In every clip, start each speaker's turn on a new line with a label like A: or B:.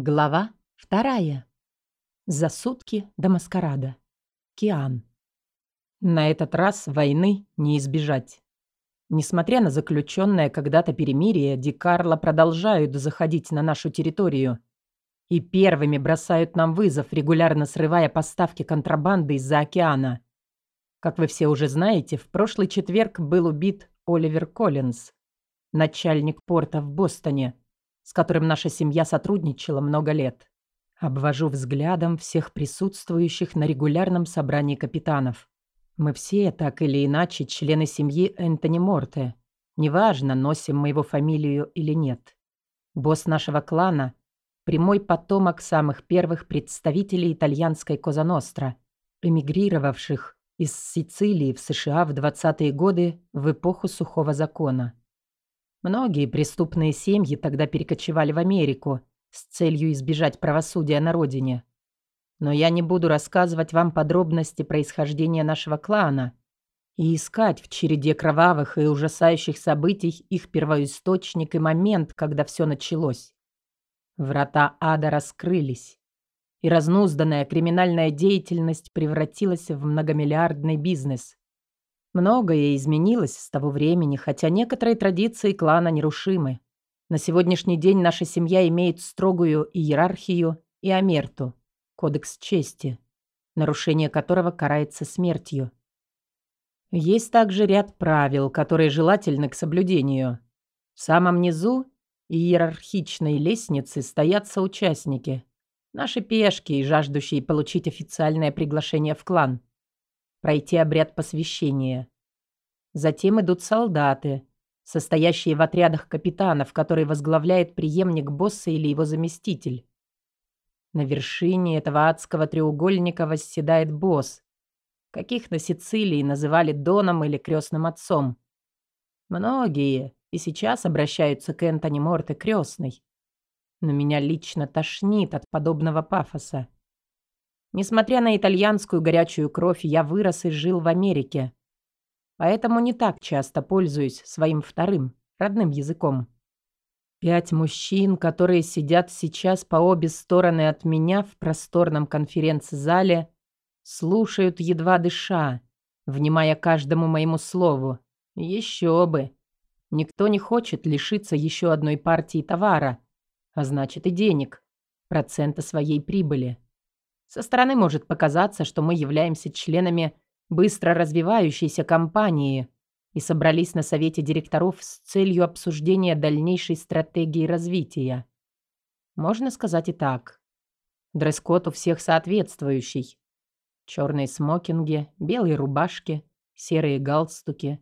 A: Глава вторая. За сутки до маскарада. Киан. На этот раз войны не избежать. Несмотря на заключенное когда-то перемирие, Ди Карло продолжают заходить на нашу территорию и первыми бросают нам вызов, регулярно срывая поставки контрабанды из-за океана. Как вы все уже знаете, в прошлый четверг был убит Оливер Коллинз, начальник порта в Бостоне, с которым наша семья сотрудничала много лет. Обвожу взглядом всех присутствующих на регулярном собрании капитанов. Мы все, так или иначе, члены семьи Энтони Морте. Неважно, носим мы его фамилию или нет. Босс нашего клана – прямой потомок самых первых представителей итальянской Козаностра, эмигрировавших из Сицилии в США в 20-е годы в эпоху сухого закона. Многие преступные семьи тогда перекочевали в Америку с целью избежать правосудия на родине. Но я не буду рассказывать вам подробности происхождения нашего клана и искать в череде кровавых и ужасающих событий их первоисточник и момент, когда все началось. Врата ада раскрылись, и разнузданная криминальная деятельность превратилась в многомиллиардный бизнес. Многое изменилось с того времени, хотя некоторые традиции клана нерушимы. На сегодняшний день наша семья имеет строгую иерархию и амерту – кодекс чести, нарушение которого карается смертью. Есть также ряд правил, которые желательны к соблюдению. В самом низу иерархичной лестницы стоят соучастники, наши пешки и жаждущие получить официальное приглашение в клан – пройти обряд посвящения. Затем идут солдаты, состоящие в отрядах капитанов, которые возглавляет преемник босса или его заместитель. На вершине этого адского треугольника восседает босс, каких на Сицилии называли Доном или крестным отцом. Многие и сейчас обращаются к Энтони Морте крестной. Но меня лично тошнит от подобного пафоса. Несмотря на итальянскую горячую кровь, я вырос и жил в Америке. Поэтому не так часто пользуюсь своим вторым, родным языком. Пять мужчин, которые сидят сейчас по обе стороны от меня в просторном конференц-зале, слушают едва дыша, внимая каждому моему слову. Еще бы. Никто не хочет лишиться еще одной партии товара, а значит и денег, процента своей прибыли. Со стороны может показаться, что мы являемся членами быстро развивающейся компании и собрались на совете директоров с целью обсуждения дальнейшей стратегии развития. Можно сказать и так. Дресс-код у всех соответствующий. Черные смокинги, белые рубашки, серые галстуки.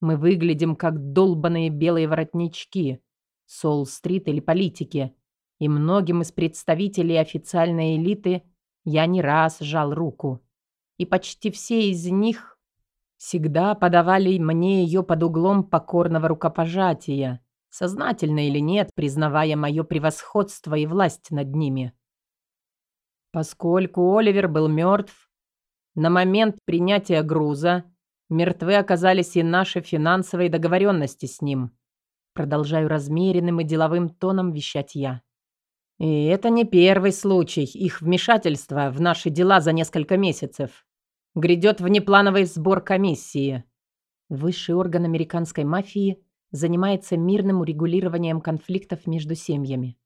A: Мы выглядим как долбаные белые воротнички, Сол-стрит или политики, и многим из представителей официальной элиты – я не раз жал руку, и почти все из них всегда подавали мне ее под углом покорного рукопожатия, сознательно или нет, признавая мое превосходство и власть над ними. Поскольку Оливер был мертв, на момент принятия груза мертвы оказались и наши финансовые договоренности с ним. Продолжаю размеренным и деловым тоном вещать я. И это не первый случай их вмешательства в наши дела за несколько месяцев. Грядет внеплановый сбор комиссии. Высший орган американской мафии занимается мирным урегулированием конфликтов между семьями.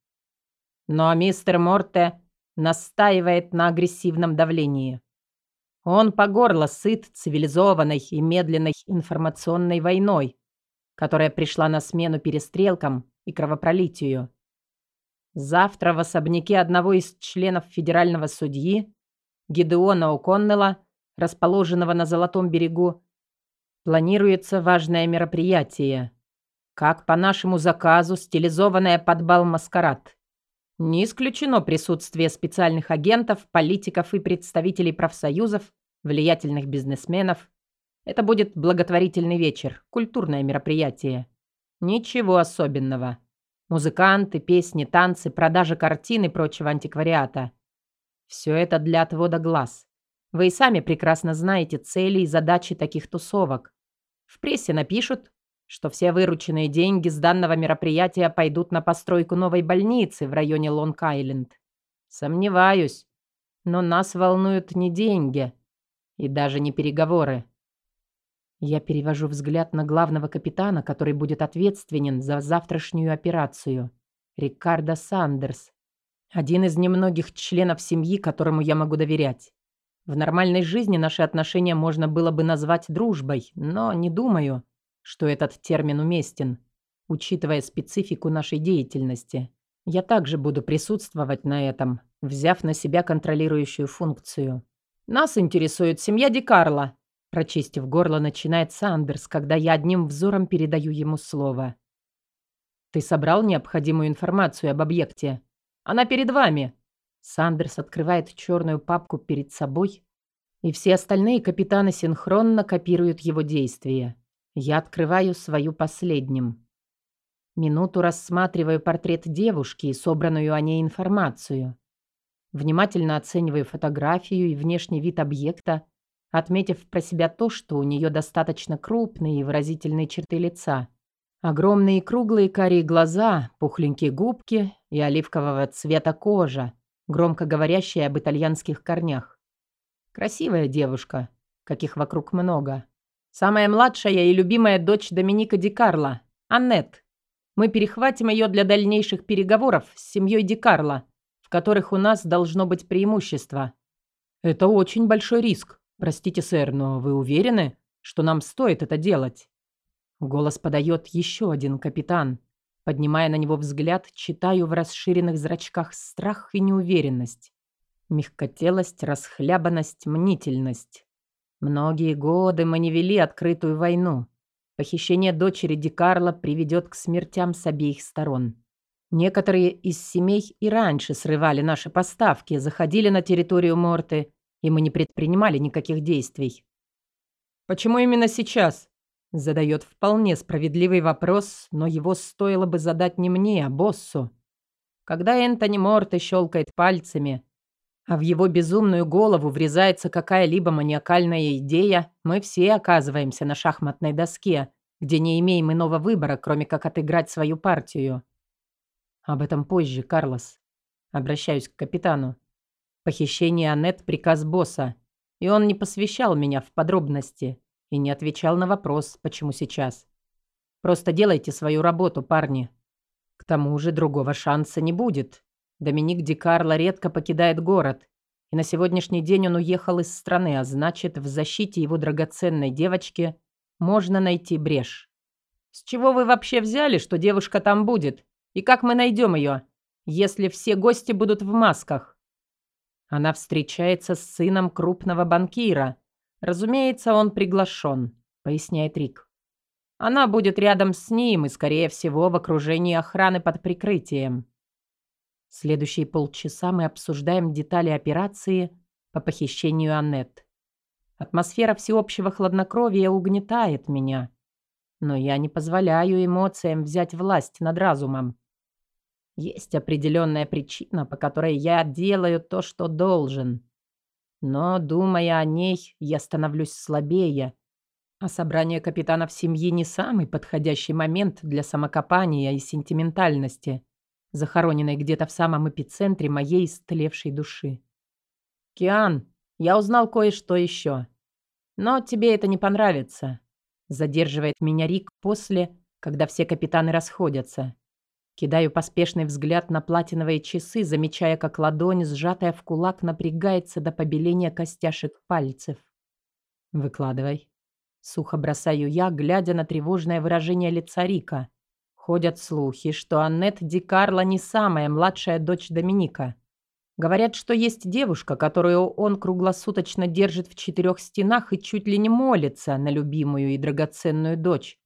A: Но мистер Морте настаивает на агрессивном давлении. Он по горло сыт цивилизованной и медленной информационной войной, которая пришла на смену перестрелкам и кровопролитию. Завтра в особняке одного из членов федерального судьи, Гидеона О'Коннелла, расположенного на Золотом берегу, планируется важное мероприятие. Как по нашему заказу, стилизованное под бал-маскарад. Не исключено присутствие специальных агентов, политиков и представителей профсоюзов, влиятельных бизнесменов. Это будет благотворительный вечер, культурное мероприятие. Ничего особенного. Музыканты, песни, танцы, продажа картин и прочего антиквариата. Все это для отвода глаз. Вы и сами прекрасно знаете цели и задачи таких тусовок. В прессе напишут, что все вырученные деньги с данного мероприятия пойдут на постройку новой больницы в районе Лонг-Айленд. Сомневаюсь. Но нас волнуют не деньги и даже не переговоры. Я перевожу взгляд на главного капитана, который будет ответственен за завтрашнюю операцию. Рикардо Сандерс. Один из немногих членов семьи, которому я могу доверять. В нормальной жизни наши отношения можно было бы назвать дружбой, но не думаю, что этот термин уместен, учитывая специфику нашей деятельности. Я также буду присутствовать на этом, взяв на себя контролирующую функцию. «Нас интересует семья Ди Карло», прочистив горло, начинает Сандерс, когда я одним взором передаю ему слово. «Ты собрал необходимую информацию об объекте? Она перед вами!» Сандерс открывает черную папку перед собой, и все остальные капитаны синхронно копируют его действия. Я открываю свою последним. Минуту рассматриваю портрет девушки и собранную о ней информацию. Внимательно оцениваю фотографию и внешний вид объекта, отметив про себя то, что у нее достаточно крупные и выразительные черты лица. Огромные круглые карие глаза, пухленькие губки и оливкового цвета кожа, громко говорящая об итальянских корнях. Красивая девушка, каких вокруг много. Самая младшая и любимая дочь Доминика Ди Карло, Аннет. Мы перехватим ее для дальнейших переговоров с семьей Ди Карло, в которых у нас должно быть преимущество. Это очень большой риск. Простите, сэр, но вы уверены, что нам стоит это делать? Голос подает еще один капитан. Поднимая на него взгляд, читаю в расширенных зрачках страх и неуверенность. Мягкотелость, расхлябанность, мнительность. Многие годы мы не вели открытую войну. Похищение дочери Ди Карло приведет к смертям с обеих сторон. Некоторые из семей и раньше срывали наши поставки, заходили на территорию Морты, и мы не предпринимали никаких действий. «Почему именно сейчас?» Задает вполне справедливый вопрос, но его стоило бы задать не мне, а боссу. Когда Энтони Морте щелкает пальцами, а в его безумную голову врезается какая-либо маниакальная идея, мы все оказываемся на шахматной доске, где не имеем иного выбора, кроме как отыграть свою партию. Об этом позже, Карлос. Обращаюсь к капитану. Похищение Аннет – приказ босса, и он не посвящал меня в подробности и не отвечал на вопрос, почему сейчас. Просто делайте свою работу, парни. К тому же другого шанса не будет. Доминик Ди Карло редко покидает город, и на сегодняшний день он уехал из страны, а значит, в защите его драгоценной девочки можно найти брешь. С чего вы вообще взяли, что девушка там будет? И как мы найдем ее, если все гости будут в масках? Она встречается с сыном крупного банкира. Разумеется, он приглашен, поясняет Рик. Она будет рядом с ним и, скорее всего, в окружении охраны под прикрытием. Следующие полчаса мы обсуждаем детали операции по похищению Аннет. Атмосфера всеобщего хладнокровия угнетает меня. Но я не позволяю эмоциям взять власть над разумом. Есть определенная причина, по которой я делаю то, что должен. Но, думая о ней, я становлюсь слабее. А собрание капитанов семьи не самый подходящий момент для самокопания и сентиментальности захороненной где-то в самом эпицентре моей истлевшей души. «Киан, я узнал кое-что еще. Но тебе это не понравится», — задерживает меня Рик после, когда все капитаны расходятся. Кидаю поспешный взгляд на платиновые часы, замечая, как ладонь, сжатая в кулак, напрягается до побеления костяшек пальцев. «Выкладывай». Сухо бросаю я, глядя на тревожное выражение лица Рика — Ходят слухи, что Аннет Ди Карло не самая младшая дочь Доминика. Говорят, что есть девушка, которую он круглосуточно держит в четырех стенах и чуть ли не молится на любимую и драгоценную дочь,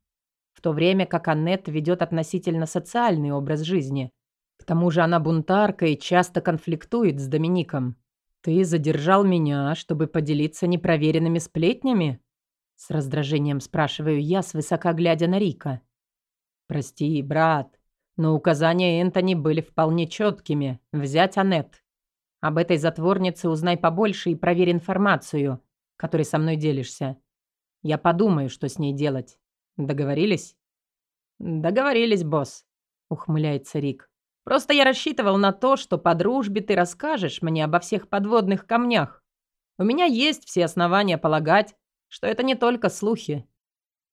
A: то время как Аннет ведет относительно социальный образ жизни. К тому же она бунтарка и часто конфликтует с Домиником. «Ты задержал меня, чтобы поделиться непроверенными сплетнями?» С раздражением спрашиваю я, свысока глядя на Рика. «Прости, брат, но указания Энтони были вполне четкими. Взять Аннет. Об этой затворнице узнай побольше и проверь информацию, которой со мной делишься. Я подумаю, что с ней делать. Договорились?» «Договорились, босс», — ухмыляется Рик. «Просто я рассчитывал на то, что по дружбе ты расскажешь мне обо всех подводных камнях. У меня есть все основания полагать, что это не только слухи.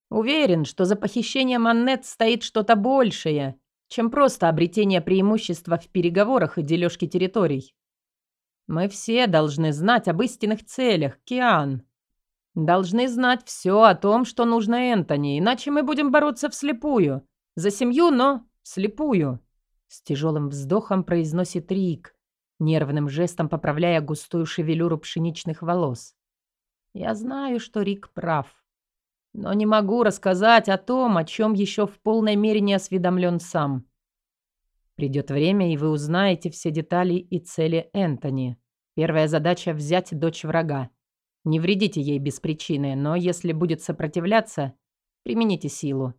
A: Уверен, что за похищением Аннет стоит что-то большее, чем просто обретение преимущества в переговорах и дележке территорий. Мы все должны знать об истинных целях, Киан. Должны знать все о том, что нужно Энтони, иначе мы будем бороться вслепую. За семью, но слепую. С тяжелым вздохом произносит Рик, нервным жестом поправляя густую шевелюру пшеничных волос. Я знаю, что Рик прав. Но не могу рассказать о том, о чем еще в полной мере не осведомлен сам. Придет время, и вы узнаете все детали и цели Энтони. Первая задача – взять дочь врага. Не вредите ей без причины, но если будет сопротивляться, примените силу.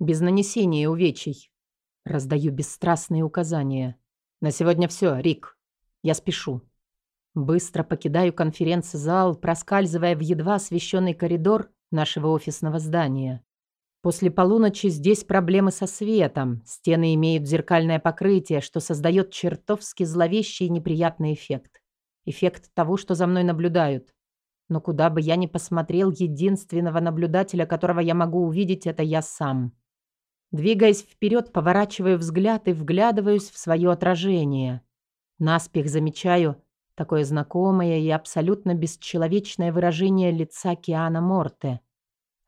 A: Без нанесения увечий. Раздаю бесстрастные указания. На сегодня все, Рик. Я спешу. Быстро покидаю конференц-зал, проскальзывая в едва освещенный коридор нашего офисного здания. После полуночи здесь проблемы со светом. Стены имеют зеркальное покрытие, что создает чертовски зловещий и неприятный эффект. Эффект того, что за мной наблюдают. Но куда бы я ни посмотрел, единственного наблюдателя, которого я могу увидеть, это я сам. Двигаясь вперед, поворачиваю взгляд и вглядываюсь в свое отражение. Наспех замечаю такое знакомое и абсолютно бесчеловечное выражение лица Киана Морте.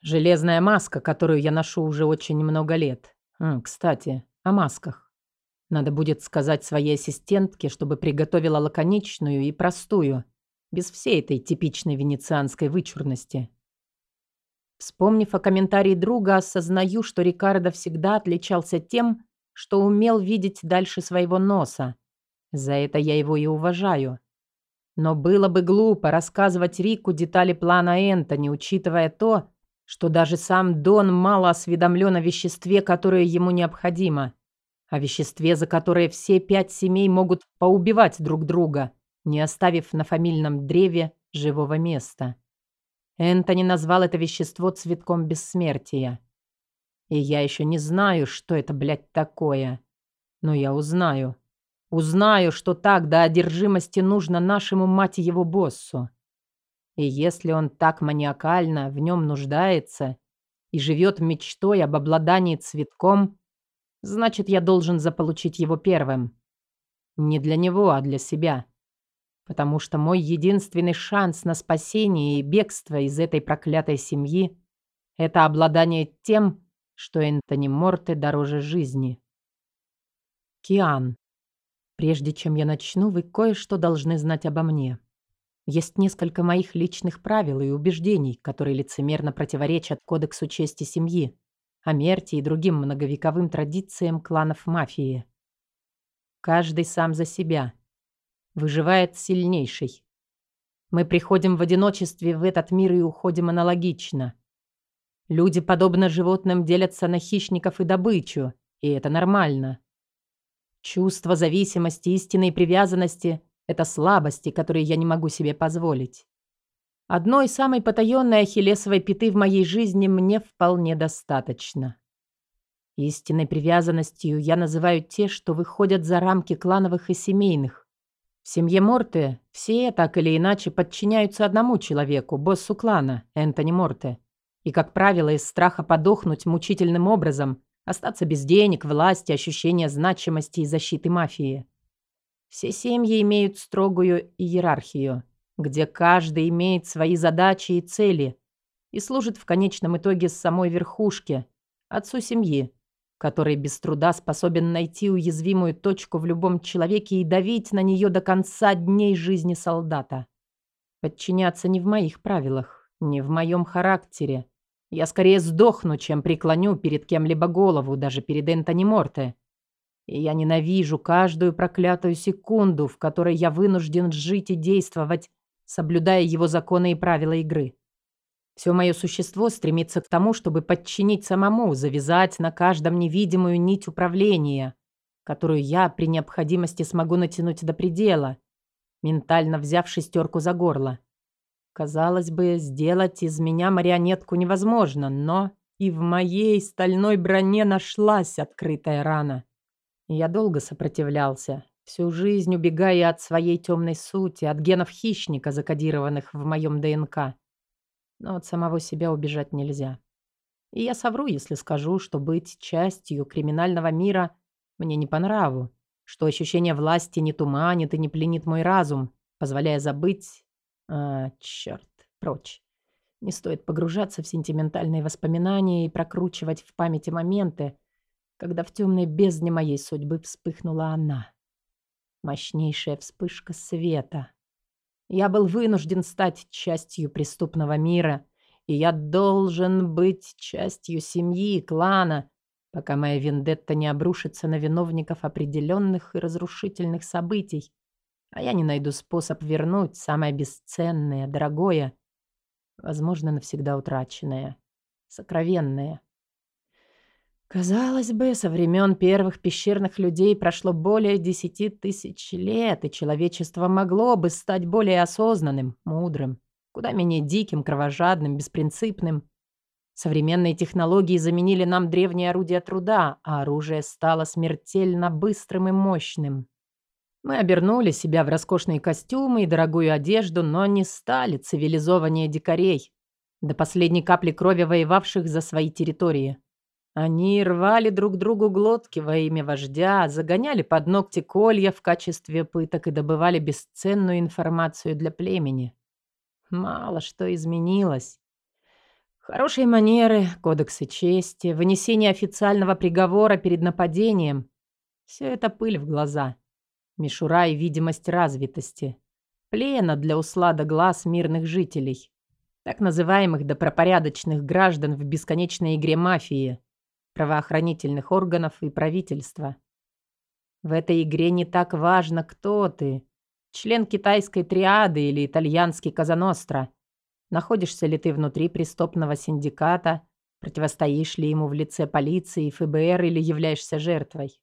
A: Железная маска, которую я ношу уже очень много лет. М, кстати, о масках. Надо будет сказать своей ассистентке, чтобы приготовила лаконичную и простую – без всей этой типичной венецианской вычурности. Вспомнив о комментарии друга, осознаю, что Рикардо всегда отличался тем, что умел видеть дальше своего носа. За это я его и уважаю. Но было бы глупо рассказывать Рику детали плана Энтони, учитывая то, что даже сам Дон мало осведомлен о веществе, которое ему необходимо, о веществе, за которое все пять семей могут поубивать друг друга – не оставив на фамильном древе живого места. Энтони назвал это вещество цветком бессмертия. И я еще не знаю, что это, блядь, такое. Но я узнаю. Узнаю, что так до одержимости нужно нашему, мать его, боссу. И если он так маниакально в нем нуждается и живет мечтой об обладании цветком, значит, я должен заполучить его первым. Не для него, а для себя потому что мой единственный шанс на спасение и бегство из этой проклятой семьи – это обладание тем, что Энтони Морте дороже жизни. Киан. Прежде чем я начну, вы кое-что должны знать обо мне. Есть несколько моих личных правил и убеждений, которые лицемерно противоречат кодексу чести семьи, Амерте и другим многовековым традициям кланов мафии. Каждый сам за себя – Выживает сильнейший. Мы приходим в одиночестве в этот мир и уходим аналогично. Люди, подобно животным, делятся на хищников и добычу, и это нормально. Чувство зависимости, истинной привязанности – это слабости, которые я не могу себе позволить. Одной самой потаенной ахиллесовой пяты в моей жизни мне вполне достаточно. Истинной привязанностью я называю те, что выходят за рамки клановых и семейных, в семье Морте все так или иначе подчиняются одному человеку, боссу клана, Энтони Морте. И, как правило, из страха подохнуть мучительным образом, остаться без денег, власти, ощущения значимости и защиты мафии. Все семьи имеют строгую иерархию, где каждый имеет свои задачи и цели и служит в конечном итоге самой верхушке, отцу семьи, который без труда способен найти уязвимую точку в любом человеке и давить на нее до конца дней жизни солдата. Подчиняться не в моих правилах, не в моем характере. Я скорее сдохну, чем преклоню перед кем-либо голову, даже перед Энтони Морте. И я ненавижу каждую проклятую секунду, в которой я вынужден жить и действовать, соблюдая его законы и правила игры. Все мое существо стремится к тому, чтобы подчинить самому, завязать на каждом невидимую нить управления, которую я при необходимости смогу натянуть до предела, ментально взяв шестерку за горло. Казалось бы, сделать из меня марионетку невозможно, но и в моей стальной броне нашлась открытая рана. Я долго сопротивлялся, всю жизнь убегая от своей темной сути, от генов хищника, закодированных в моем ДНК. Но от самого себя убежать нельзя. И я совру, если скажу, что быть частью криминального мира мне не по нраву, что ощущение власти не туманит и не пленит мой разум, позволяя забыть... А, черт, прочь. Не стоит погружаться в сентиментальные воспоминания и прокручивать в памяти моменты, когда в темной бездне моей судьбы вспыхнула она. Мощнейшая вспышка света. Я был вынужден стать частью преступного мира, и я должен быть частью семьи, клана, пока моя вендетта не обрушится на виновников определенных и разрушительных событий, а я не найду способ вернуть самое бесценное, дорогое, возможно, навсегда утраченное, сокровенное. Казалось бы, со времен первых пещерных людей прошло более десяти тысяч лет, и человечество могло бы стать более осознанным, мудрым, куда менее диким, кровожадным, беспринципным. Современные технологии заменили нам древние орудия труда, а оружие стало смертельно быстрым и мощным. Мы обернули себя в роскошные костюмы и дорогую одежду, но не стали цивилизованнее дикарей, до последней капли крови воевавших за свои территории. Они рвали друг другу глотки во имя вождя, загоняли под ногти колья в качестве пыток и добывали бесценную информацию для племени. Мало что изменилось. Хорошие манеры, кодексы чести, вынесение официального приговора перед нападением – все это пыль в глаза мишура и видимость развитости, плена для услада глаз мирных жителей, так называемых добропорядочных граждан в бесконечной игре мафии, правоохранительных органов и правительства. В этой игре не так важно, кто ты, член китайской триады или итальянский Казаностро, находишься ли ты внутри преступного синдиката, противостоишь ли ему в лице полиции ФБР или являешься жертвой.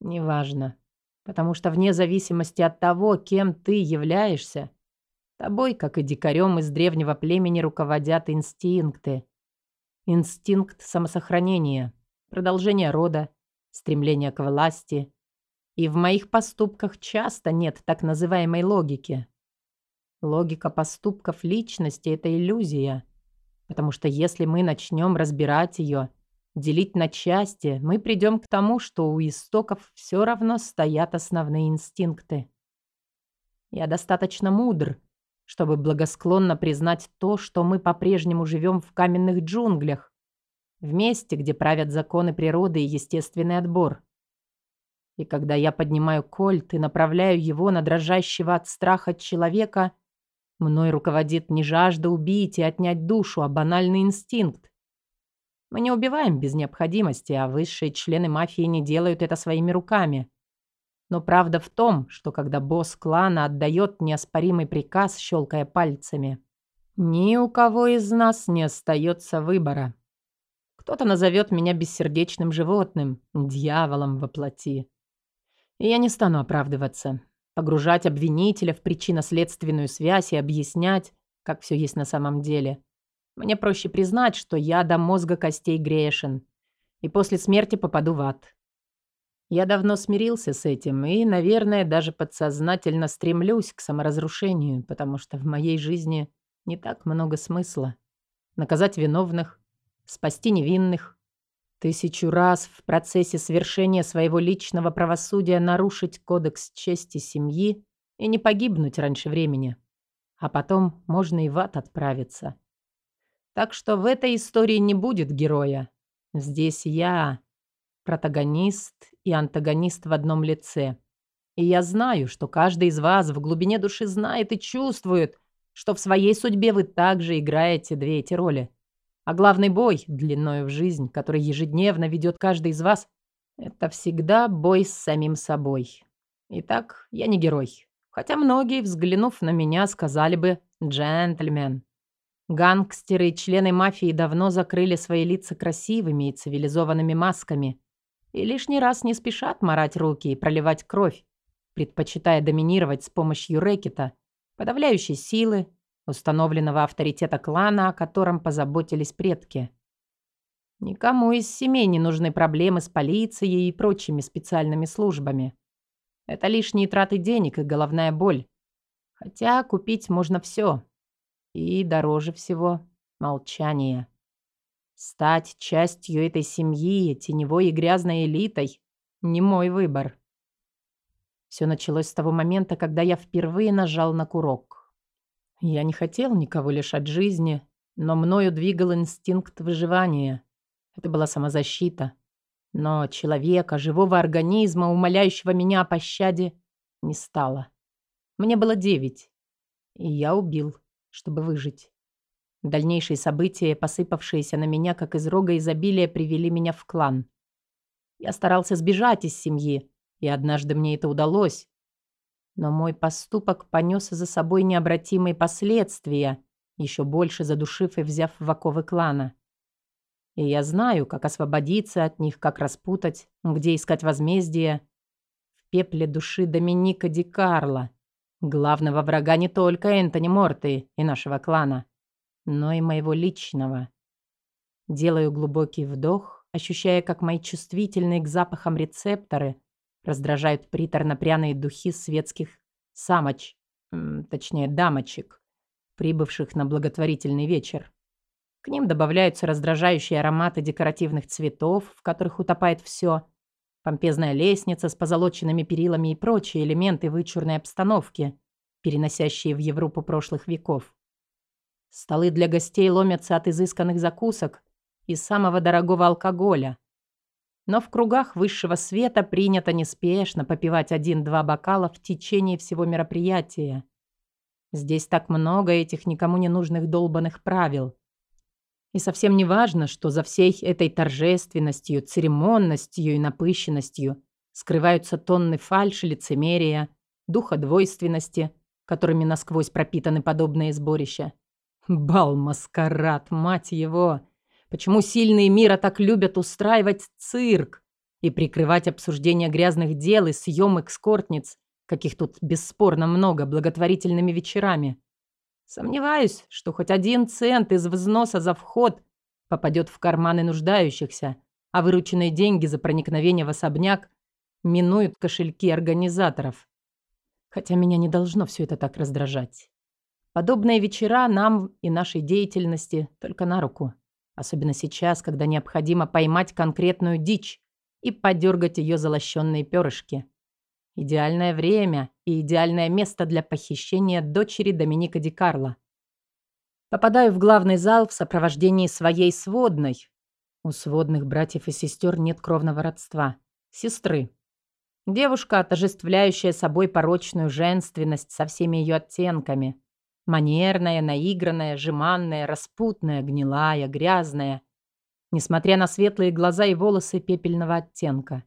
A: Неважно. Потому что вне зависимости от того, кем ты являешься, тобой, как и дикарем из древнего племени, руководят инстинкты. Инстинкт самосохранения, продолжение рода, стремление к власти. И в моих поступках часто нет так называемой логики. Логика поступков личности – это иллюзия. Потому что если мы начнем разбирать ее – делить на части, мы придем к тому, что у истоков все равно стоят основные инстинкты. Я достаточно мудр, чтобы благосклонно признать то, что мы по-прежнему живем в каменных джунглях, в месте, где правят законы природы и естественный отбор. И когда я поднимаю кольт и направляю его на дрожащего от страха человека, мной руководит не жажда убить и отнять душу, а банальный инстинкт. Мы не убиваем без необходимости, а высшие члены мафии не делают это своими руками. Но правда в том, что когда босс клана отдает неоспоримый приказ, щелкая пальцами, ни у кого из нас не остается выбора. Кто-то назовет меня бессердечным животным, дьяволом во плоти. И я не стану оправдываться, погружать обвинителя в причинно-следственную связь и объяснять, как все есть на самом деле. Мне проще признать, что я до мозга костей грешен, и после смерти попаду в ад. Я давно смирился с этим и, наверное, даже подсознательно стремлюсь к саморазрушению, потому что в моей жизни не так много смысла. Наказать виновных, спасти невинных, тысячу раз в процессе свершения своего личного правосудия нарушить кодекс чести семьи и не погибнуть раньше времени. А потом можно и в ад отправиться. Так что в этой истории не будет героя. Здесь я протагонист и антагонист в одном лице. И я знаю, что каждый из вас в глубине души знает и чувствует, что в своей судьбе вы также играете две эти роли. А главный бой, длиною в жизнь, который ежедневно ведет каждый из вас, это всегда бой с самим собой. Итак, я не герой. Хотя многие, взглянув на меня, сказали бы «джентльмен». Гангстеры и члены мафии давно закрыли свои лица красивыми и цивилизованными масками и лишний раз не спешат марать руки и проливать кровь, предпочитая доминировать с помощью рэкета, подавляющей силы, установленного авторитета клана, о котором позаботились предки. Никому из семей не нужны проблемы с полицией и прочими специальными службами. Это лишние траты денег и головная боль. Хотя купить можно все. И дороже всего – молчание. Стать частью этой семьи, теневой и грязной элитой – не мой выбор. Все началось с того момента, когда я впервые нажал на курок. Я не хотел никого лишать жизни, но мною двигал инстинкт выживания. Это была самозащита. Но человека, живого организма, умоляющего меня о пощаде, не стало. Мне было девять, и я убил, чтобы выжить. Дальнейшие события, посыпавшиеся на меня, как из рога изобилия, привели меня в клан. Я старался сбежать из семьи, и однажды мне это удалось. Но мой поступок понес за собой необратимые последствия, еще больше задушив и взяв в оковы клана. И я знаю, как освободиться от них, как распутать, где искать возмездие. В пепле души Доминика Ди Карло, главного врага не только Энтони Морты и нашего клана, но и моего личного. Делаю глубокий вдох, ощущая, как мои чувствительные к запахам рецепторы раздражают приторно-пряные духи светских самоч, точнее дамочек, прибывших на благотворительный вечер. К ним добавляются раздражающие ароматы декоративных цветов, в которых утопает все, помпезная лестница с позолоченными перилами и прочие элементы вычурной обстановки, переносящие в Европу прошлых веков. Столы для гостей ломятся от изысканных закусок и самого дорогого алкоголя. Но в кругах высшего света принято неспешно попивать один-два бокала в течение всего мероприятия. Здесь так много этих никому не нужных долбанных правил. И совсем не важно, что за всей этой торжественностью, церемонностью и напыщенностью скрываются тонны фальши, лицемерия, духа двойственности, которыми насквозь пропитаны подобные сборища. Бал-маскарад, мать его! Почему сильные мира так любят устраивать цирк и прикрывать обсуждение грязных дел и съем экскортниц, каких тут бесспорно много, благотворительными вечерами? Сомневаюсь, что хоть один цент из взноса за вход попадет в карманы нуждающихся, а вырученные деньги за проникновение в особняк минуют кошельки организаторов. Хотя меня не должно все это так раздражать. Подобные вечера нам и нашей деятельности только на руку. Особенно сейчас, когда необходимо поймать конкретную дичь и подергать ее залощенные перышки. Идеальное время и идеальное место для похищения дочери Доминика Ди Карло. Попадаю в главный зал в сопровождении своей сводной. У сводных братьев и сестер нет кровного родства. Сестры. Девушка, отождествляющая собой порочную женственность со всеми ее оттенками. Манерная, наигранная, жеманная, распутная, гнилая, грязная. Несмотря на светлые глаза и волосы пепельного оттенка.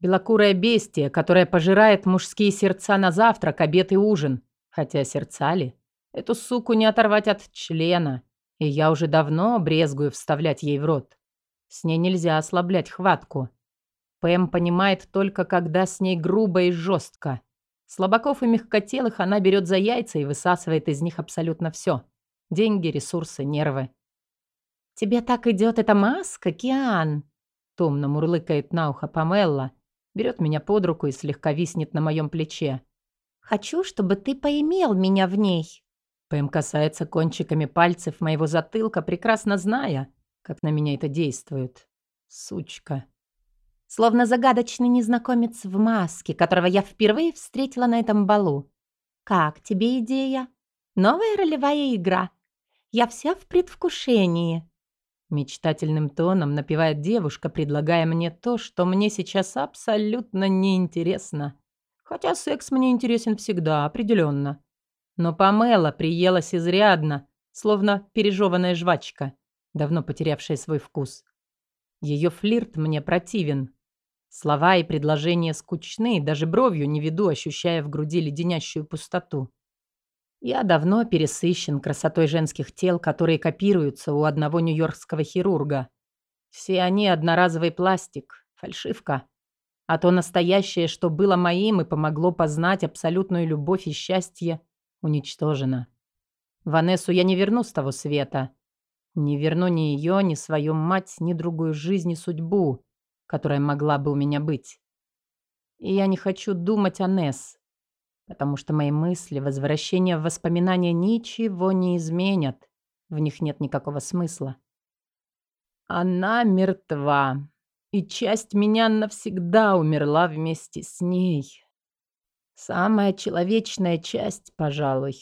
A: Белокурое бестие, которое пожирает мужские сердца на завтрак, обед и ужин. Хотя сердца ли? Эту суку не оторвать от члена. И я уже давно брезгую вставлять ей в рот. С ней нельзя ослаблять хватку. Пэм понимает только, когда с ней грубо и жестко. Слабаков и мягкотелых она берет за яйца и высасывает из них абсолютно все. Деньги, ресурсы, нервы. «Тебе так идет эта маска, Киан?» Томно мурлыкает на ухо Памелла, берет меня под руку и слегка виснет на моем плече. «Хочу, чтобы ты поимел меня в ней». Пэм касается кончиками пальцев моего затылка, прекрасно зная, как на меня это действует. Сучка словно загадочный незнакомец в маске, которого я впервые встретила на этом балу. «Как тебе идея? Новая ролевая игра. Я вся в предвкушении». Мечтательным тоном напевает девушка, предлагая мне то, что мне сейчас абсолютно неинтересно. Хотя секс мне интересен всегда, определенно. Но Памела приелась изрядно, словно пережеванная жвачка, давно потерявшая свой вкус. Ее флирт мне противен. Слова и предложения скучны, даже бровью не веду, ощущая в груди леденящую пустоту. Я давно пересыщен красотой женских тел, которые копируются у одного нью-йоркского хирурга. Все они одноразовый пластик, фальшивка. А то настоящее, что было моим и помогло познать абсолютную любовь и счастье, уничтожено. Ванессу я не верну с того света. Не верну ни ее, ни свою мать, ни другую жизнь и судьбу, которая могла бы у меня быть. И я не хочу думать о Несс, потому что мои мысли, возвращение в воспоминания ничего не изменят. В них нет никакого смысла. Она мертва, и часть меня навсегда умерла вместе с ней. Самая человечная часть, пожалуй.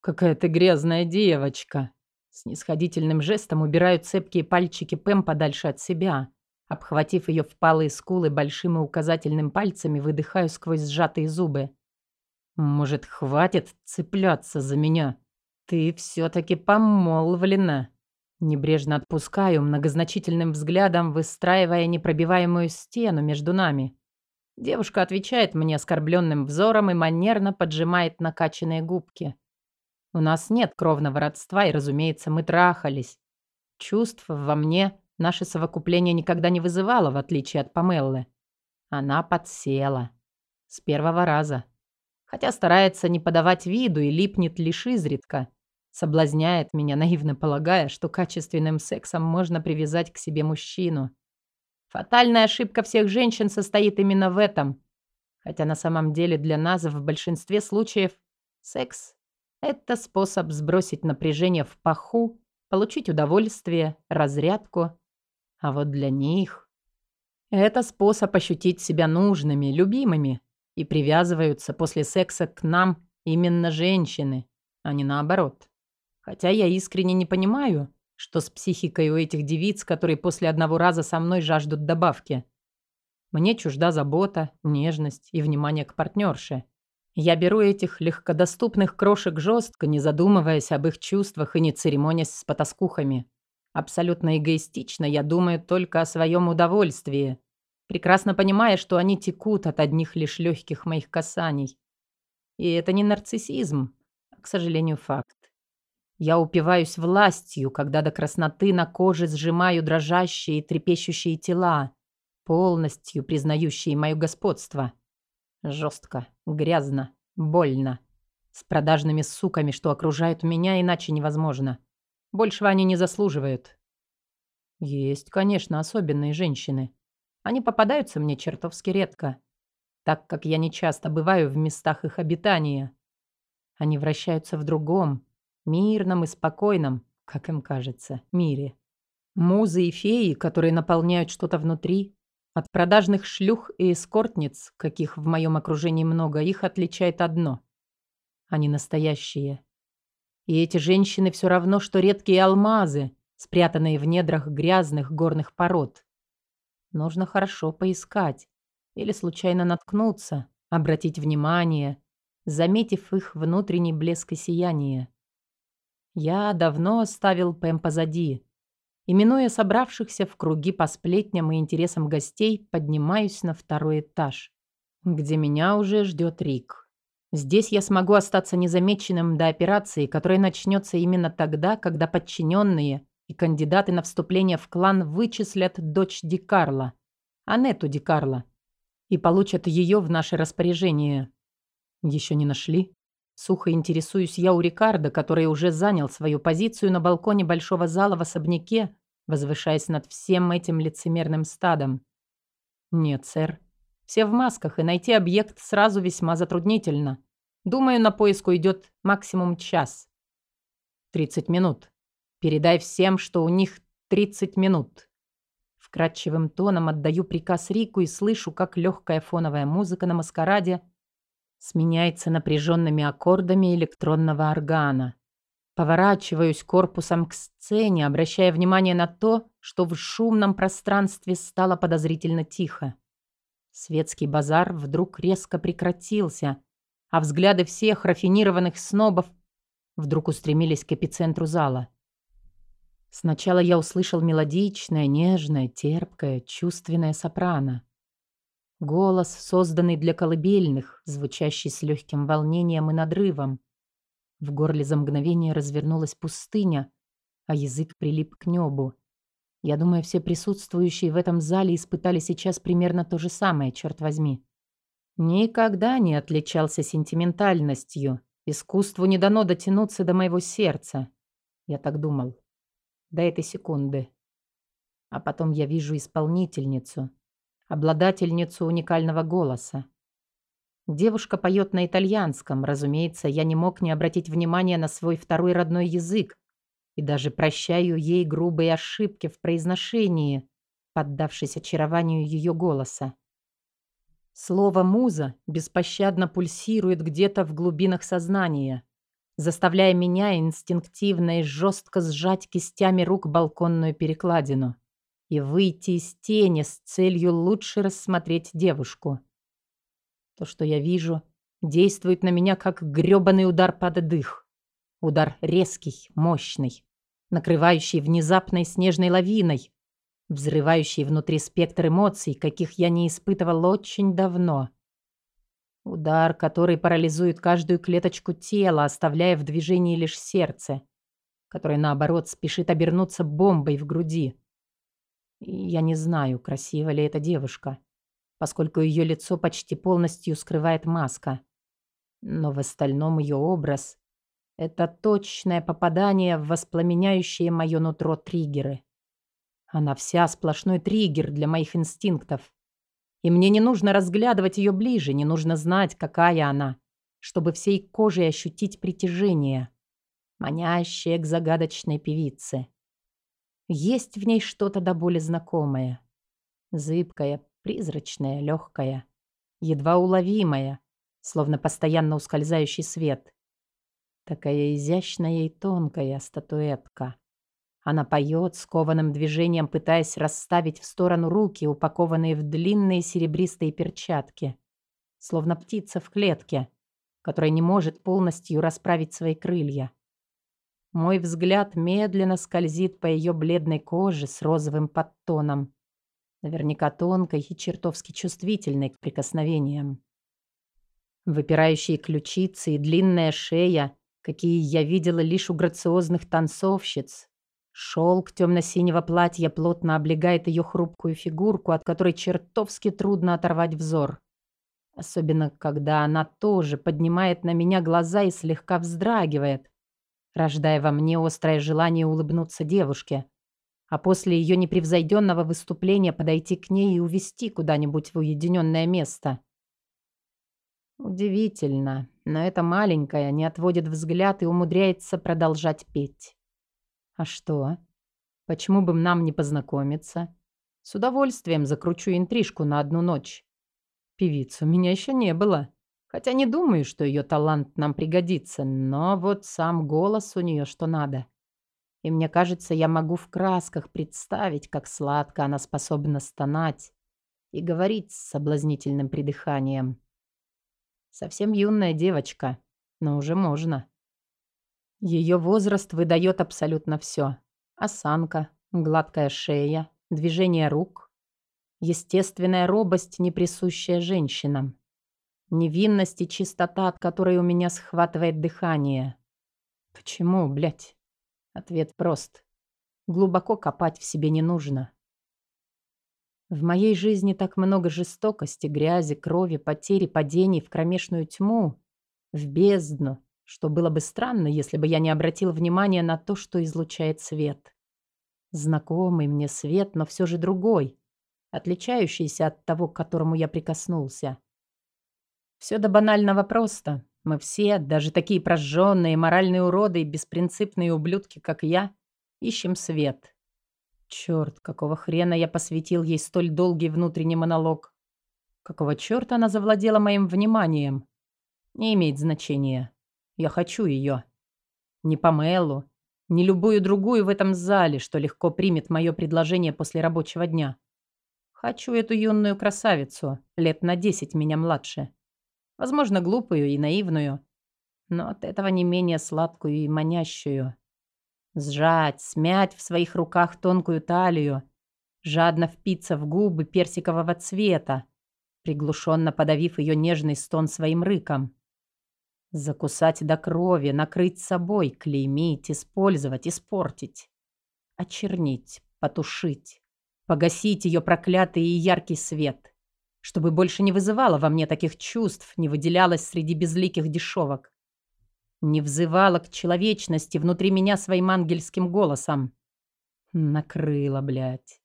A: Какая ты грязная девочка. С нисходительным жестом убираю цепкие пальчики Пэм подальше от себя. Обхватив ее впалые скулы большим и указательным пальцами, выдыхаю сквозь сжатые зубы. «Может, хватит цепляться за меня? Ты все-таки помолвлена». Небрежно отпускаю, многозначительным взглядом выстраивая непробиваемую стену между нами. Девушка отвечает мне оскорбленным взором и манерно поджимает накачанные губки. У нас нет кровного родства, и, разумеется, мы трахались. Чувств во мне наше совокупление никогда не вызывало, в отличие от Памеллы. Она подсела. С первого раза. Хотя старается не подавать виду и липнет лишь изредка. Соблазняет меня, наивно полагая, что качественным сексом можно привязать к себе мужчину. Фатальная ошибка всех женщин состоит именно в этом. Хотя на самом деле для нас в большинстве случаев секс это способ сбросить напряжение в паху, получить удовольствие, разрядку. А вот для них это способ ощутить себя нужными, любимыми. И привязываются после секса к нам именно женщины, а не наоборот. Хотя я искренне не понимаю, что с психикой у этих девиц, которые после одного раза со мной жаждут добавки. Мне чужда забота, нежность и внимание к партнерше. Я беру этих легкодоступных крошек жестко, не задумываясь об их чувствах и не церемонясь с потаскухами. Абсолютно эгоистично я думаю только о своем удовольствии, прекрасно понимая, что они текут от одних лишь легких моих касаний. И это не нарциссизм, а, к сожалению, факт. Я упиваюсь властью, когда до красноты на коже сжимаю дрожащие и трепещущие тела, полностью признающие мое господство. Жестко, грязно, больно. С продажными суками, что окружают меня, иначе невозможно. Большего они не заслуживают. Есть, конечно, особенные женщины. Они попадаются мне чертовски редко, так как я не часто бываю в местах их обитания. Они вращаются в другом, мирном и спокойном, как им кажется, мире. Музы и феи, которые наполняют что-то внутри, от продажных шлюх и эскортниц, каких в моем окружении много, их отличает одно. Они настоящие. И эти женщины все равно, что редкие алмазы, спрятанные в недрах грязных горных пород. Нужно хорошо поискать или случайно наткнуться, обратить внимание, заметив их внутренний блеск и сияние. Я давно оставил Пэм позади, Именуя собравшихся в круги по сплетням и интересам гостей, поднимаюсь на второй этаж, где меня уже ждет Рик. Здесь я смогу остаться незамеченным до операции, которая начнется именно тогда, когда подчиненные и кандидаты на вступление в клан вычислят дочь Ди Карла, Анетту Ди Карла, и получат ее в наше распоряжение. Еще не нашли? Сухо интересуюсь я у Рикардо, который уже занял свою позицию на балконе большого зала в особняке, возвышаясь над всем этим лицемерным стадом. «Нет, сэр. Все в масках, и найти объект сразу весьма затруднительно. Думаю, на поиск уйдет максимум час. Тридцать минут. Передай всем, что у них тридцать минут». Вкрадчивым тоном отдаю приказ Рику и слышу, как легкая фоновая музыка на маскараде – сменяется напряженными аккордами электронного органа. Поворачиваюсь корпусом к сцене, обращая внимание на то, что в шумном пространстве стало подозрительно тихо. Светский базар вдруг резко прекратился, а взгляды всех рафинированных снобов вдруг устремились к эпицентру зала. Сначала я услышал мелодичное, нежное, терпкое, чувственное сопрано. Голос, созданный для колыбельных, звучащий с легким волнением и надрывом. В горле за мгновение развернулась пустыня, а язык прилип к небу. Я думаю, все присутствующие в этом зале испытали сейчас примерно то же самое, черт возьми. Никогда не отличался сентиментальностью. Искусству не дано дотянуться до моего сердца. Я так думал. до этой секунды. А потом я вижу исполнительницу, обладательницу уникального голоса. Девушка поет на итальянском. Разумеется, я не мог не обратить внимания на свой второй родной язык и даже прощаю ей грубые ошибки в произношении, поддавшись очарованию ее голоса. Слово «муза» беспощадно пульсирует где-то в глубинах сознания, заставляя меня инстинктивно и жестко сжать кистями рук балконную перекладину и выйти из тени с целью лучше рассмотреть девушку. То, что я вижу, действует на меня как грёбаный удар под дых. Удар резкий, мощный, накрывающий внезапной снежной лавиной, взрывающий внутри спектр эмоций, каких я не испытывал очень давно. Удар, который парализует каждую клеточку тела, оставляя в движении лишь сердце, которое, наоборот, спешит обернуться бомбой в груди. Я не знаю, красива ли эта девушка, поскольку ее лицо почти полностью скрывает маска. Но в остальном ее образ — это точное попадание в воспламеняющие мое нутро триггеры. Она вся сплошной триггер для моих инстинктов. И мне не нужно разглядывать ее ближе, не нужно знать, какая она, чтобы всей кожей ощутить притяжение, манящее к загадочной певице. Есть в ней что-то до боли знакомое. Зыбкое, призрачное, легкое, едва уловимое, словно постоянно ускользающий свет. Такая изящная и тонкая статуэтка. Она поет скованным движением, пытаясь расставить в сторону руки, упакованные в длинные серебристые перчатки. Словно птица в клетке, которая не может полностью расправить свои крылья. Мой взгляд медленно скользит по ее бледной коже с розовым подтоном. Наверняка тонкой и чертовски чувствительной к прикосновениям. Выпирающие ключицы и длинная шея, какие я видела лишь у грациозных танцовщиц, Шелк темно-синего платья плотно облегает ее хрупкую фигурку, от которой чертовски трудно оторвать взор. Особенно, когда она тоже поднимает на меня глаза и слегка вздрагивает, рождая во мне острое желание улыбнуться девушке, а после ее непревзойденного выступления подойти к ней и увести куда-нибудь в уединенное место. Удивительно, но эта маленькая не отводит взгляд и умудряется продолжать петь. А что? Почему бы нам не познакомиться? С удовольствием закручу интрижку на одну ночь. Певицу меня еще не было. Хотя не думаю, что ее талант нам пригодится, но вот сам голос у нее что надо. И мне кажется, я могу в красках представить, как сладко она способна стонать и говорить с соблазнительным придыханием. Совсем юная девочка, но уже можно. Ее возраст выдает абсолютно все. Осанка, гладкая шея, движение рук. Естественная робость, не присущая женщинам. Невинность и чистота, от которой у меня схватывает дыхание. Почему, блядь? Ответ прост. Глубоко копать в себе не нужно. В моей жизни так много жестокости, грязи, крови, потери, падений в кромешную тьму, в бездну, что было бы странно, если бы я не обратил внимания на то, что излучает свет. Знакомый мне свет, но все же другой, отличающийся от того, к которому я прикоснулся. Все до банального просто. Мы все, даже такие прожженные, моральные уроды и беспринципные ублюдки, как я, ищем свет. Черт, какого хрена я посвятил ей столь долгий внутренний монолог? Какого черта она завладела моим вниманием? Не имеет значения. Я хочу ее. Не Памелу, не любую другую в этом зале, что легко примет мое предложение после рабочего дня. Хочу эту юную красавицу, лет на десять меня младше. Возможно, глупую и наивную, но от этого не менее сладкую и манящую. Сжать, смять в своих руках тонкую талию, жадно впиться в губы персикового цвета, приглушенно подавив ее нежный стон своим рыком. Закусать до крови, накрыть собой, клеймить, использовать, испортить. Очернить, потушить, погасить ее проклятый и яркий свет, чтобы больше не вызывала во мне таких чувств, не выделялась среди безликих дешевок, не взывала к человечности внутри меня своим ангельским голосом. Накрыло, блядь.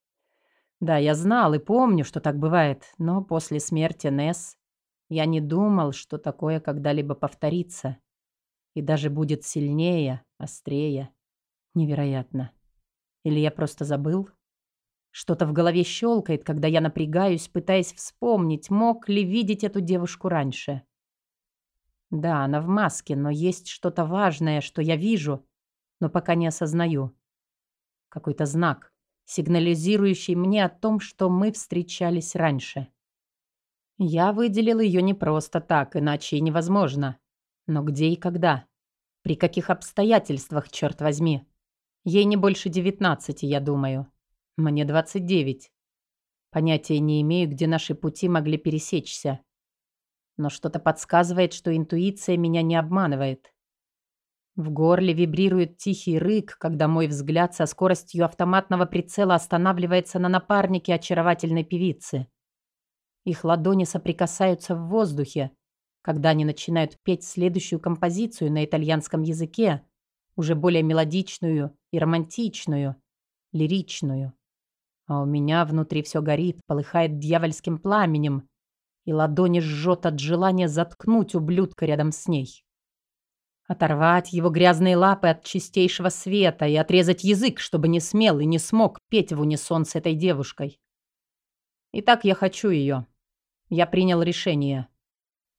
A: Да, я знал и помню, что так бывает, но после смерти Несс я не думал, что такое когда-либо повторится. И даже будет сильнее, острее. Невероятно. Или я просто забыл? Что-то в голове щелкает, когда я напрягаюсь, пытаясь вспомнить, мог ли видеть эту девушку раньше. Да, она в маске, но есть что-то важное, что я вижу, но пока не осознаю. Какой-то знак, сигнализирующий мне о том, что мы встречались раньше. Я выделил ее не просто так, иначе и невозможно. Но где и когда? При каких обстоятельствах, черт возьми? Ей не больше девятнадцати, я думаю. Мне двадцать девять. Понятия не имею, где наши пути могли пересечься. Но что-то подсказывает, что интуиция меня не обманывает. В горле вибрирует тихий рык, когда мой взгляд со скоростью автоматного прицела останавливается на напарнике очаровательной певицы. Их ладони соприкасаются в воздухе, когда они начинают петь следующую композицию на итальянском языке, уже более мелодичную и романтичную, лиричную. А у меня внутри все горит, полыхает дьявольским пламенем, и ладони жжет от желания заткнуть ублюдка рядом с ней. Оторвать его грязные лапы от чистейшего света и отрезать язык, чтобы не смел и не смог петь в унисон с этой девушкой. Итак, я хочу ее. Я принял решение.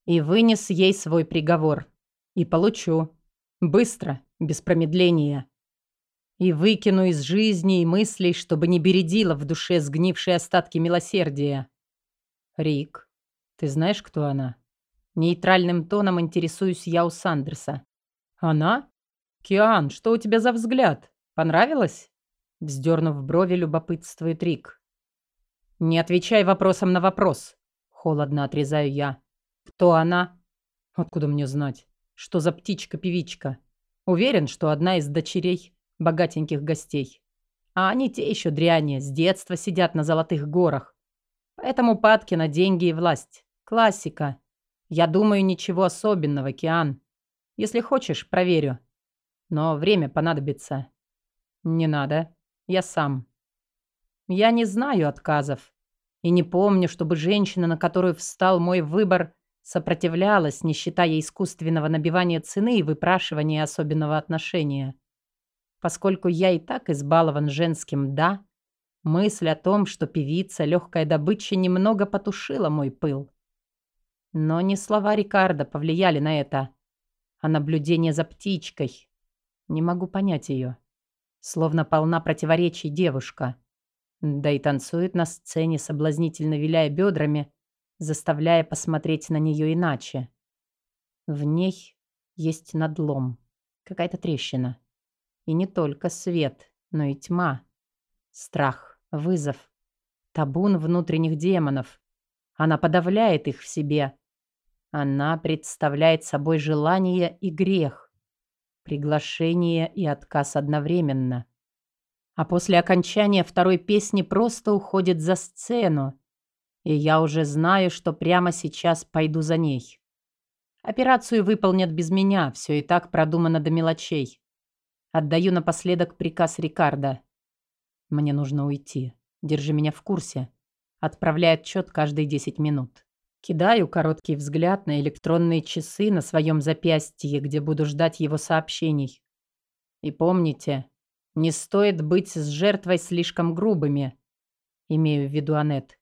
A: И вынес ей свой приговор. И получу. Быстро, без промедления. И выкину из жизни и мыслей, чтобы не бередило в душе сгнившие остатки милосердия. Рик, ты знаешь, кто она? Нейтральным тоном интересуюсь я у Сандерса. «Она? Киан, что у тебя за взгляд? Понравилось?» Вздернув брови, любопытствует Рик. «Не отвечай вопросом на вопрос», — холодно отрезаю я. «Кто она?» «Откуда мне знать? Что за птичка-певичка?» «Уверен, что одна из дочерей богатеньких гостей. А они те еще дряни, с детства сидят на золотых горах. Поэтому падки на деньги и власть. Классика. Я думаю, ничего особенного, Киан. Если хочешь, проверю. Но время понадобится. Не надо. Я сам. Я не знаю отказов. И не помню, чтобы женщина, на которую встал мой выбор, сопротивлялась, не считая искусственного набивания цены и выпрашивания особенного отношения. Поскольку я и так избалован женским «да», мысль о том, что певица легкая добыча, немного потушила мой пыл. Но не слова Рикардо повлияли на это а наблюдение за птичкой. Не могу понять ее. Словно полна противоречий девушка. Да и танцует на сцене, соблазнительно виляя бедрами, заставляя посмотреть на нее иначе. В ней есть надлом, какая-то трещина. И не только свет, но и тьма. Страх, вызов, табун внутренних демонов. Она подавляет их в себе, она представляет собой желание и грех, приглашение и отказ одновременно. А после окончания второй песни просто уходит за сцену, и я уже знаю, что прямо сейчас пойду за ней. Операцию выполнят без меня, все и так продумано до мелочей. Отдаю напоследок приказ Рикардо. Мне нужно уйти. Держи меня в курсе. Отправляй отчет каждые 10 минут. Кидаю короткий взгляд на электронные часы на своем запястье, где буду ждать его сообщений. И помните, не стоит быть с жертвой слишком грубыми. Имею в виду Анет.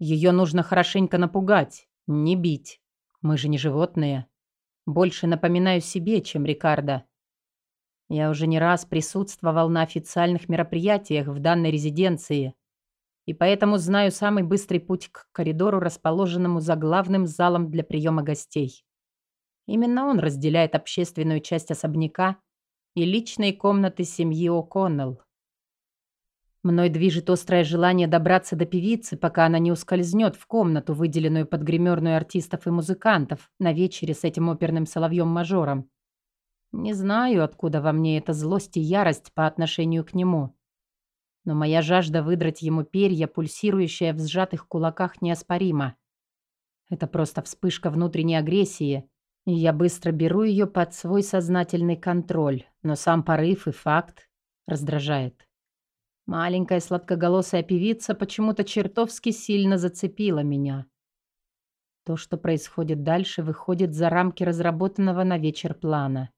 A: Ее нужно хорошенько напугать, не бить. Мы же не животные. Больше напоминаю себе, чем Рикардо. Я уже не раз присутствовал на официальных мероприятиях в данной резиденции и поэтому знаю самый быстрый путь к коридору, расположенному за главным залом для приема гостей. Именно он разделяет общественную часть особняка и личные комнаты семьи О'Коннелл. Мной движет острое желание добраться до певицы, пока она не ускользнет в комнату, выделенную под гримерную артистов и музыкантов, на вечере с этим оперным соловьем-мажором. Не знаю, откуда во мне эта злость и ярость по отношению к нему. Но моя жажда выдрать ему перья, пульсирующая в сжатых кулаках, неоспорима. Это просто вспышка внутренней агрессии, и я быстро беру ее под свой сознательный контроль, но сам порыв и факт раздражает. Маленькая сладкоголосая певица почему-то чертовски сильно зацепила меня. То, что происходит дальше, выходит за рамки разработанного на вечер плана.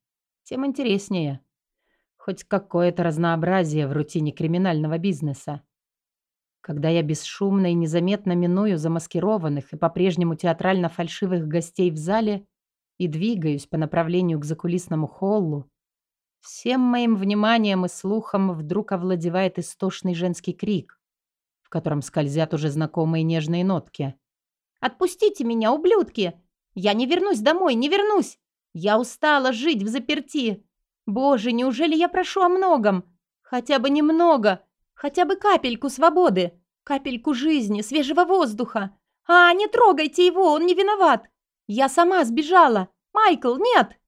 A: Тем интереснее. Хоть какое-то разнообразие в рутине криминального бизнеса. Когда я бесшумно и незаметно миную замаскированных и по-прежнему театрально-фальшивых гостей в зале и двигаюсь по направлению к закулисному холлу, всем моим вниманием и слухом вдруг овладевает истошный женский крик, в котором скользят уже знакомые нежные нотки.
B: Отпустите меня, ублюдки! Я не вернусь домой, не вернусь! Я устала жить в заперти! Боже, неужели я прошу о многом? Хотя бы немного, хотя бы капельку свободы, капельку жизни, свежего воздуха. А, не трогайте его, он не виноват. Я сама сбежала. Майкл, нет!»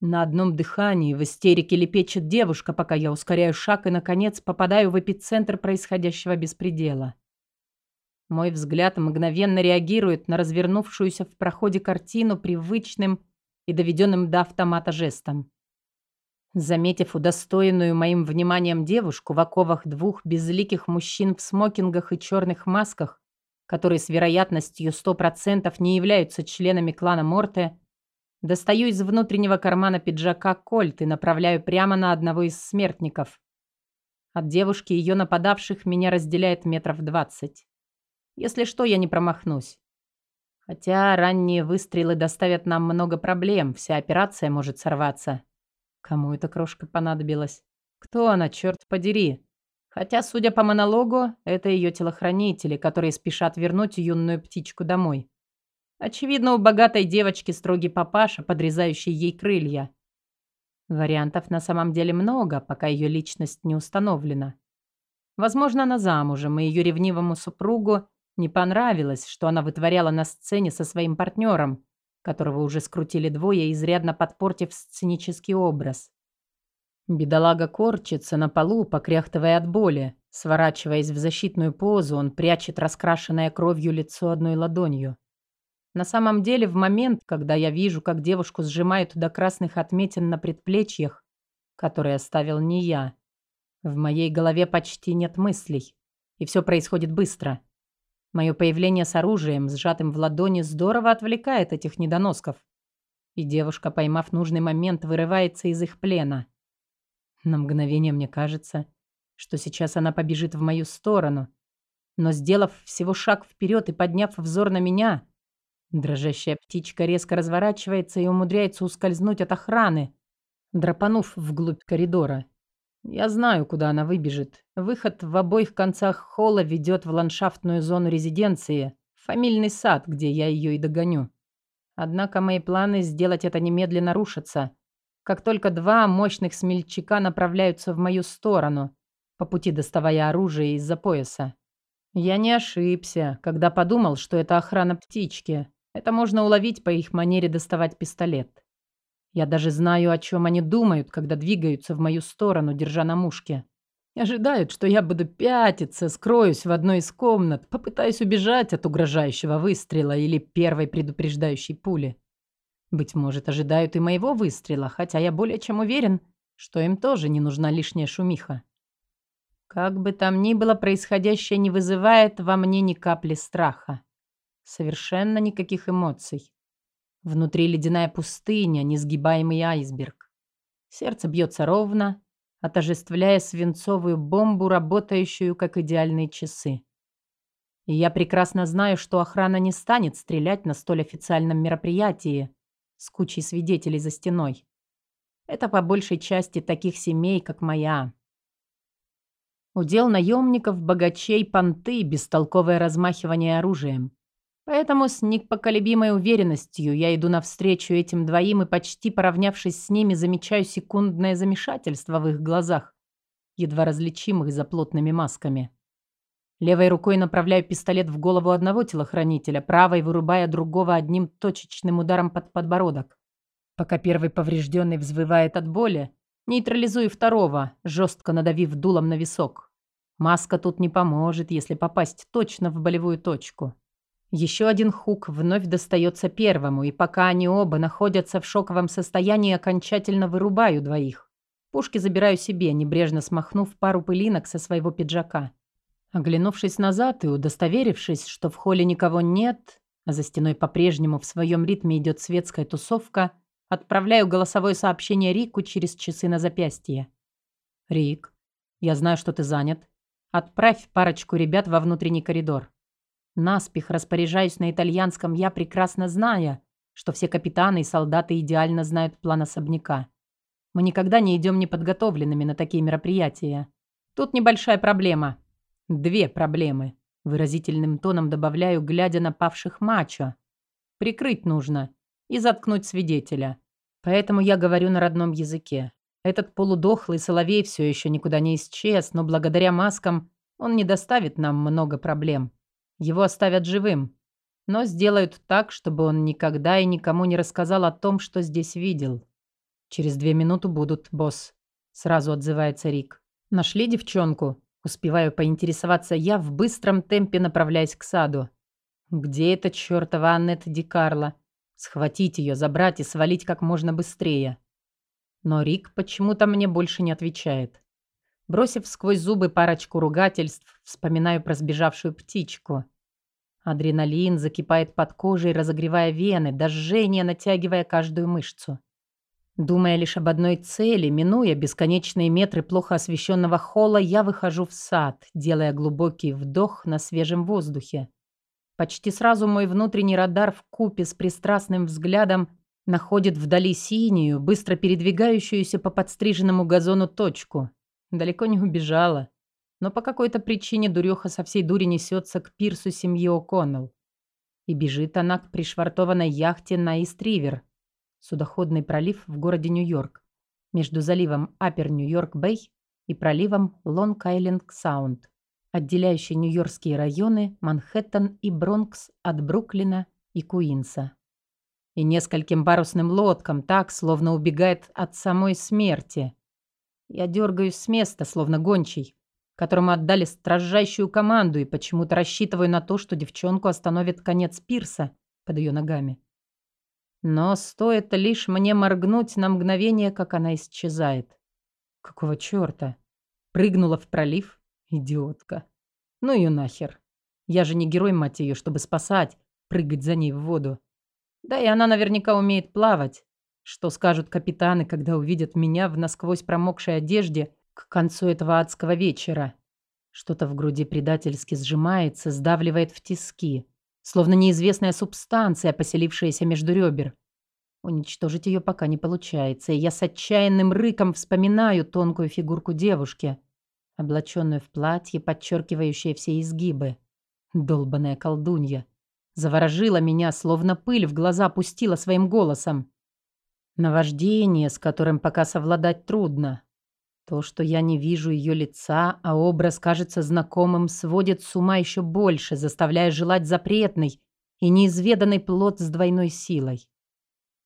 A: На одном дыхании в истерике лепечет девушка, пока я ускоряю шаг и, наконец, попадаю в эпицентр происходящего беспредела. Мой взгляд мгновенно реагирует на развернувшуюся в проходе картину привычным и доведенным до автомата жестом. Заметив удостоенную моим вниманием девушку в оковах двух безликих мужчин в смокингах и черных масках, которые с вероятностью 100% не являются членами клана Морте, достаю из внутреннего кармана пиджака кольт и направляю прямо на одного из смертников. От девушки и ее нападавших меня разделяет метров двадцать. Если что, я не промахнусь. Хотя ранние выстрелы доставят нам много проблем, вся операция может сорваться. Кому эта крошка понадобилась? Кто она, черт подери? Хотя, судя по монологу, это ее телохранители, которые спешат вернуть юную птичку домой. Очевидно, у богатой девочки строгий папаша, подрезающий ей крылья. Вариантов на самом деле много, пока ее личность не установлена. Возможно, она замужем, и ее ревнивому супругу не понравилось, что она вытворяла на сцене со своим партнером, которого уже скрутили двое, изрядно подпортив сценический образ. Бедолага корчится на полу, покряхтывая от боли. Сворачиваясь в защитную позу, он прячет раскрашенное кровью лицо одной ладонью. На самом деле, в момент, когда я вижу, как девушку сжимают до красных отметин на предплечьях, которые оставил не я, в моей голове почти нет мыслей, и все происходит быстро. Мое появление с оружием, сжатым в ладони, здорово отвлекает этих недоносков. И девушка, поймав нужный момент, вырывается из их плена. На мгновение мне кажется, что сейчас она побежит в мою сторону. Но сделав всего шаг вперед и подняв взор на меня, дрожащая птичка резко разворачивается и умудряется ускользнуть от охраны, драпанув вглубь коридора. Я знаю, куда она выбежит. Выход в обоих концах холла ведет в ландшафтную зону резиденции, фамильный сад, где я ее и догоню. Однако мои планы сделать это немедленно рушатся, как только два мощных смельчака направляются в мою сторону, по пути доставая оружие из-за пояса. Я не ошибся, когда подумал, что это охрана птички. Это можно уловить по их манере доставать пистолет. Я даже знаю, о чем они думают, когда двигаются в мою сторону, держа на мушке. Ожидают, что я буду пятиться, скроюсь в одной из комнат, попытаюсь убежать от угрожающего выстрела или первой предупреждающей пули. Быть может, ожидают и моего выстрела, хотя я более чем уверен, что им тоже не нужна лишняя шумиха. Как бы там ни было, происходящее не вызывает во мне ни капли страха. Совершенно никаких эмоций. Внутри ледяная пустыня, несгибаемый айсберг. Сердце бьется ровно, отожествляя свинцовую бомбу, работающую как идеальные часы. И я прекрасно знаю, что охрана не станет стрелять на столь официальном мероприятии с кучей свидетелей за стеной. Это по большей части таких семей, как моя. Удел наемников, богачей, понты, бестолковое размахивание оружием. Поэтому с непоколебимой уверенностью я иду навстречу этим двоим и, почти поравнявшись с ними, замечаю секундное замешательство в их глазах, едва различимых за плотными масками. Левой рукой направляю пистолет в голову одного телохранителя, правой вырубая другого одним точечным ударом под подбородок. Пока первый поврежденный взвывает от боли, нейтрализую второго, жестко надавив дулом на висок. Маска тут не поможет, если попасть точно в болевую точку. Еще один хук вновь достается первому, и пока они оба находятся в шоковом состоянии, окончательно вырубаю двоих. Пушки забираю себе, небрежно смахнув пару пылинок со своего пиджака. Оглянувшись назад и удостоверившись, что в холле никого нет, а за стеной по-прежнему в своем ритме идет светская тусовка, отправляю голосовое сообщение Рику через часы на запястье. «Рик, я знаю, что ты занят. Отправь парочку ребят во внутренний коридор. Наспех распоряжаюсь на итальянском, я прекрасно зная, что все капитаны и солдаты идеально знают план особняка. Мы никогда не идем неподготовленными на такие мероприятия. Тут небольшая проблема. Две проблемы. Выразительным тоном добавляю, глядя на павших мачо. Прикрыть нужно и заткнуть свидетеля. Поэтому я говорю на родном языке. Этот полудохлый соловей все еще никуда не исчез, но благодаря маскам он не доставит нам много проблем. Его оставят живым, но сделают так, чтобы он никогда и никому не рассказал о том, что здесь видел. Через две минуты будут, босс. Сразу отзывается Рик. Нашли девчонку? Успеваю поинтересоваться я в быстром темпе, направляясь к саду. Где эта чертова Аннет Ди Карло? Схватить ее, забрать и свалить как можно быстрее. Но Рик почему-то мне больше не отвечает. Бросив сквозь зубы парочку ругательств, вспоминаю про сбежавшую птичку. Адреналин закипает под кожей, разогревая вены, до жжения натягивая каждую мышцу. Думая лишь об одной цели, минуя бесконечные метры плохо освещенного холла, я выхожу в сад, делая глубокий вдох на свежем воздухе. Почти сразу мой внутренний радар в купе с пристрастным взглядом находит вдали синюю, быстро передвигающуюся по подстриженному газону точку. Далеко не убежала. Но по какой-то причине дуреха со всей дури несется к пирсу семьи О'Коннелл. И бежит она к пришвартованной яхте на Истривер, судоходный пролив в городе Нью-Йорк, между заливом Апер Нью-Йорк-Бэй и проливом Лонг-Айленд-Саунд, отделяющий нью-йоркские районы Манхэттен и Бронкс от Бруклина и Куинса. И нескольким парусным лодкам так, словно убегает от самой смерти. Я дергаюсь с места, словно гончий, которому отдали строжайшую команду и почему-то рассчитываю на то, что девчонку остановит конец пирса под ее ногами. Но стоит лишь мне моргнуть на мгновение, как она исчезает. Какого чёрта? Прыгнула в пролив? Идиотка. Ну ее нахер. Я же не герой, мать ее, чтобы спасать, прыгать за ней в воду. Да и она наверняка умеет плавать. Что скажут капитаны, когда увидят меня в насквозь промокшей одежде к концу этого адского вечера. Что-то в груди предательски сжимается, сдавливает в тиски, словно неизвестная субстанция, поселившаяся между ребер. Уничтожить ее пока не получается, и я с отчаянным рыком вспоминаю тонкую фигурку девушки, облаченную в платье, подчеркивающее все изгибы. Долбаная колдунья. Заворожила меня, словно пыль в глаза пустила своим голосом. Наваждение, с которым пока совладать трудно. То, что я не вижу ее лица, а образ кажется знакомым, сводит с ума еще больше, заставляя желать запретный и неизведанный плод с двойной силой.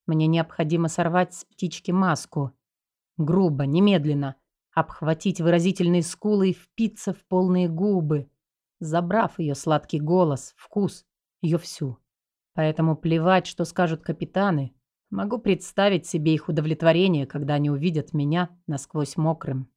A: Мне необходимо сорвать с птички маску. Грубо, немедленно. Обхватить выразительные скулы и впиться в полные губы, забрав ее сладкий голос, вкус, ее всю. Поэтому плевать, что скажут капитаны, Могу представить себе их удовлетворение, когда они увидят меня насквозь мокрым.